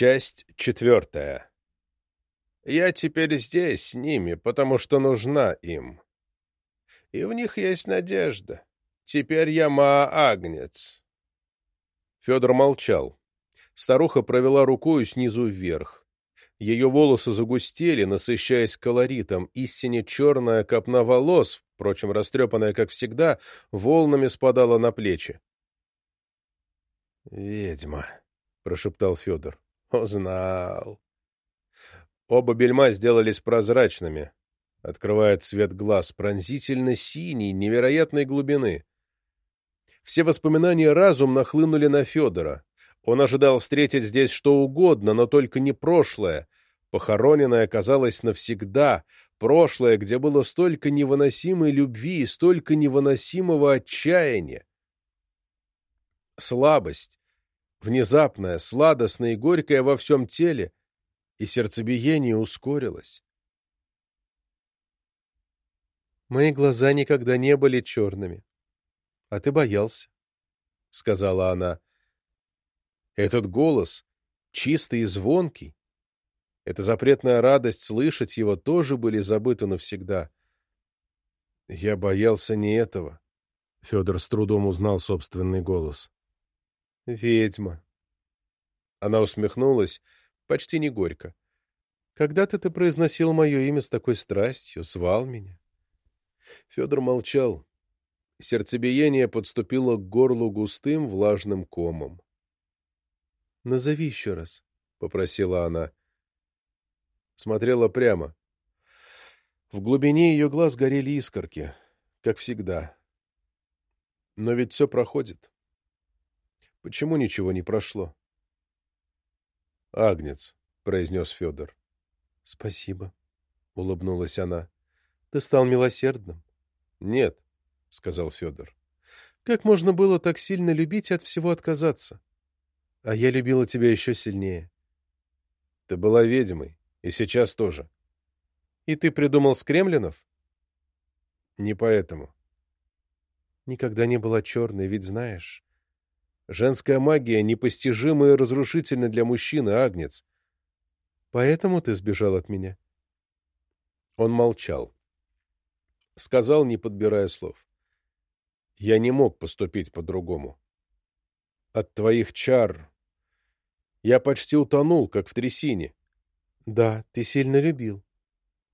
Часть четвертая. Я теперь здесь с ними, потому что нужна им. И в них есть надежда. Теперь я Маа-Агнец. Федор молчал. Старуха провела рукою снизу вверх. Ее волосы загустели, насыщаясь колоритом. Истине черная копна волос, впрочем, растрепанная, как всегда, волнами спадала на плечи. «Ведьма», — прошептал Федор. Узнал. Оба бельма сделались прозрачными, открывая цвет глаз, пронзительно синий, невероятной глубины. Все воспоминания разум нахлынули на Федора. Он ожидал встретить здесь что угодно, но только не прошлое. Похороненное оказалось навсегда, прошлое, где было столько невыносимой любви и столько невыносимого отчаяния. Слабость, внезапное, сладостное и горькое во всем теле, и сердцебиение ускорилось. «Мои глаза никогда не были черными, а ты боялся», — сказала она. Этот голос, чистый и звонкий, эта запретная радость слышать его тоже были забыты навсегда. Я боялся не этого. Федор с трудом узнал собственный голос. Ведьма. Она усмехнулась, почти не горько. Когда-то ты произносил мое имя с такой страстью, звал меня. Федор молчал. Сердцебиение подступило к горлу густым влажным комом. — Назови еще раз, — попросила она. Смотрела прямо. В глубине ее глаз горели искорки, как всегда. Но ведь все проходит. Почему ничего не прошло? — Агнец, — произнес Федор. — Спасибо, — улыбнулась она. — Ты стал милосердным. — Нет, — сказал Федор. — Как можно было так сильно любить и от всего отказаться? А я любила тебя еще сильнее. — Ты была ведьмой, и сейчас тоже. — И ты придумал с кремлинов? — Не поэтому. — Никогда не была черной, ведь знаешь... Женская магия непостижима и разрушительна для мужчины, Агнец. Поэтому ты сбежал от меня? Он молчал. Сказал, не подбирая слов. Я не мог поступить по-другому. От твоих чар я почти утонул, как в трясине. Да, ты сильно любил.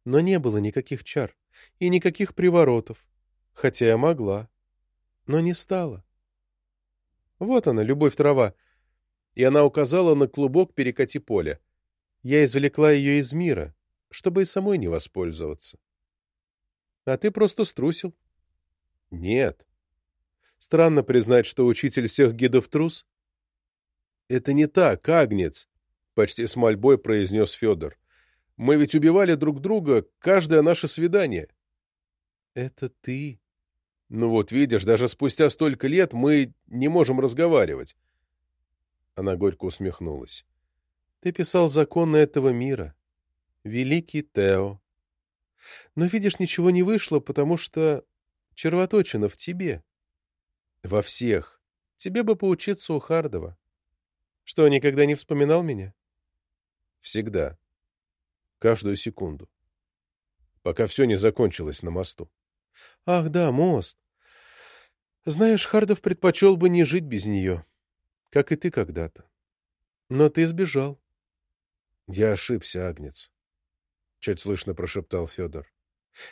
Но не было никаких чар и никаких приворотов. Хотя я могла. Но не стала. Вот она, любовь трава. И она указала на клубок перекати поля. Я извлекла ее из мира, чтобы и самой не воспользоваться. А ты просто струсил. Нет. Странно признать, что учитель всех гидов трус. Это не так, Агнец, почти с мольбой произнес Федор. Мы ведь убивали друг друга каждое наше свидание. Это ты ну вот, видишь, даже спустя столько лет мы не можем разговаривать. Она горько усмехнулась. Ты писал законы этого мира. Великий Тео. Но, видишь, ничего не вышло, потому что червоточина в тебе. Во всех. Тебе бы поучиться у Хардова. Что, никогда не вспоминал меня? Всегда. Каждую секунду. Пока все не закончилось на мосту. Ах, да, мост. Знаешь, Хардов предпочел бы не жить без нее, как и ты когда-то. Но ты сбежал. Я ошибся, Агнец. Чуть слышно прошептал Федор.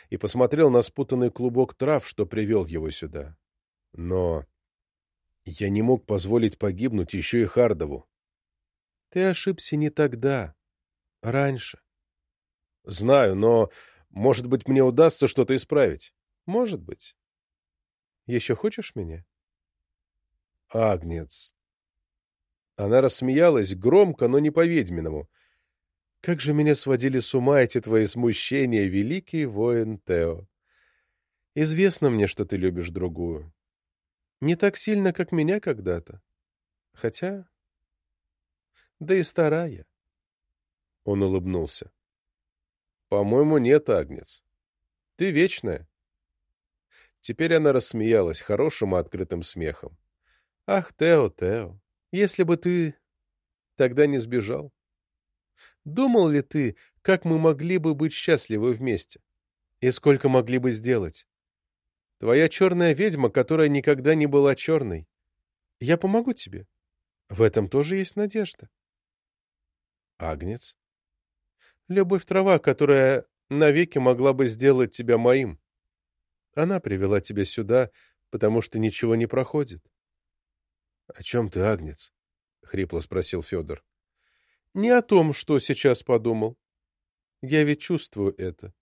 И посмотрел на спутанный клубок трав, что привел его сюда. Но я не мог позволить погибнуть еще и Хардову. Ты ошибся не тогда, раньше. Знаю, но, может быть, мне удастся что-то исправить. Может быть. Еще хочешь меня? Агнец. Она рассмеялась громко, но не по-ведьминому. Как же меня сводили с ума эти твои смущения, великий воин Тео. Известно мне, что ты любишь другую. Не так сильно, как меня когда-то. Хотя... Да и старая. Он улыбнулся. По-моему, нет, Агнец. Ты вечная. Теперь она рассмеялась хорошим открытым смехом. «Ах, Тео, Тео, если бы ты тогда не сбежал!» Думал ли ты, как мы могли бы быть счастливы вместе? И сколько могли бы сделать? Твоя черная ведьма, которая никогда не была черной. Я помогу тебе. В этом тоже есть надежда. Агнец? Любовь трава, которая навеки могла бы сделать тебя моим. Она привела тебя сюда, потому что ничего не проходит. — О чем ты, Агнец? — хрипло спросил Федор. — Не о том, что сейчас подумал. Я ведь чувствую это.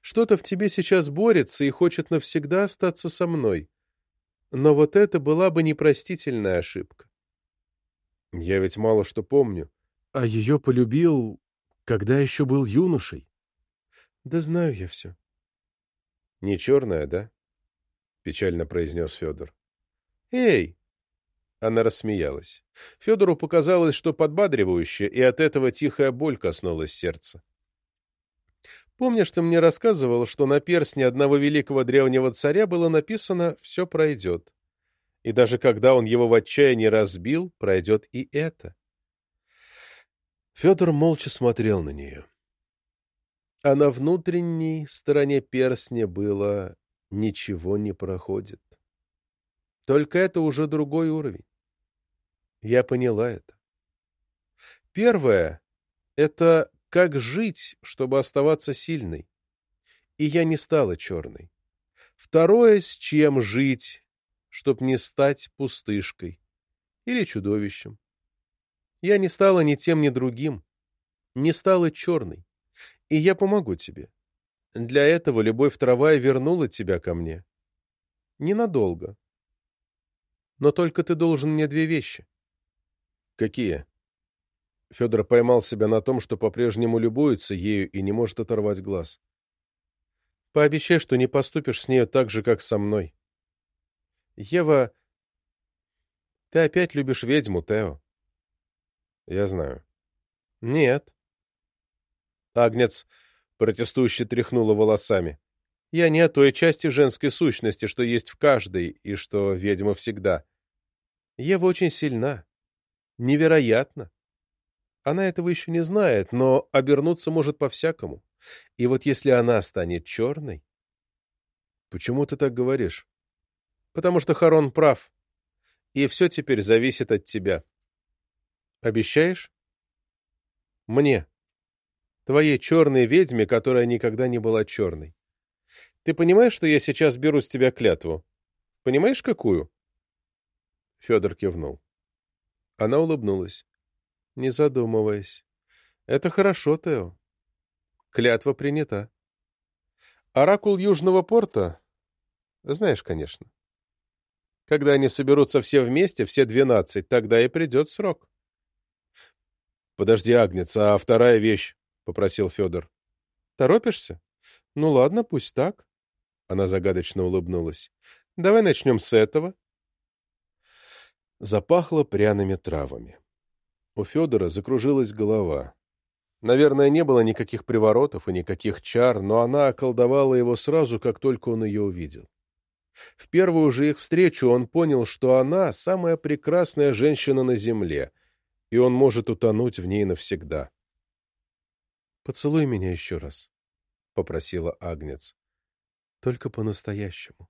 Что-то в тебе сейчас борется и хочет навсегда остаться со мной. Но вот это была бы непростительная ошибка. Я ведь мало что помню. А ее полюбил, когда еще был юношей. Да знаю я все. Не черная, да? Печально произнес Федор. Эй! Она рассмеялась. Федору показалось, что подбадривающе, и от этого тихая боль коснулась сердца. Помнишь, ты мне рассказывал, что на перстне одного великого древнего царя было написано «все пройдет». И даже когда он его в отчаянии разбил, пройдет и это. Федор молча смотрел на нее. А на внутренней стороне перстня было «ничего не проходит». Только это уже другой уровень. Я поняла это. Первое — это как жить, чтобы оставаться сильной. И я не стала черной. Второе, с чем жить, чтоб не стать пустышкой или чудовищем. Я не стала ни тем, ни другим, не стала черной. И я помогу тебе. Для этого любовь трава и вернула тебя ко мне. Ненадолго. Но только ты должен мне две вещи. Какие? Федор поймал себя на том, что по-прежнему любуется ею и не может оторвать глаз. «Пообещай, что не поступишь с нею так же, как со мной. Ева, ты опять любишь ведьму, Тео». «Я знаю». «Нет». Агнец протестующе тряхнула волосами. «Я не о той части женской сущности, что есть в каждой, и что ведьма всегда. Ева очень сильна. Невероятно. Она этого еще не знает, но обернуться может по-всякому. И вот если она станет черной... Почему ты так говоришь? Потому что Харон прав. И все теперь зависит от тебя. Обещаешь? Мне. Твоей черной ведьме, которая никогда не была черной. Ты понимаешь, что я сейчас беру с тебя клятву? Понимаешь, какую? Федор кивнул. Она улыбнулась не задумываясь. Это хорошо, Тео. Клятва принята. Оракул Южного порта? Знаешь, конечно. Когда они соберутся все вместе, все двенадцать, тогда и придет срок. Подожди, Агнец, а вторая вещь? — попросил Федор. Торопишься? Ну ладно, пусть так. Она загадочно улыбнулась. Давай начнем с этого. Запахло пряными травами. У Федора закружилась голова. Наверное, не было никаких приворотов и никаких чар, но она околдовала его сразу, как только он ее увидел. В первую же их встречу он понял, что она — самая прекрасная женщина на земле, и он может утонуть в ней навсегда. «Поцелуй меня еще раз», — попросила Агнец. «Только по-настоящему».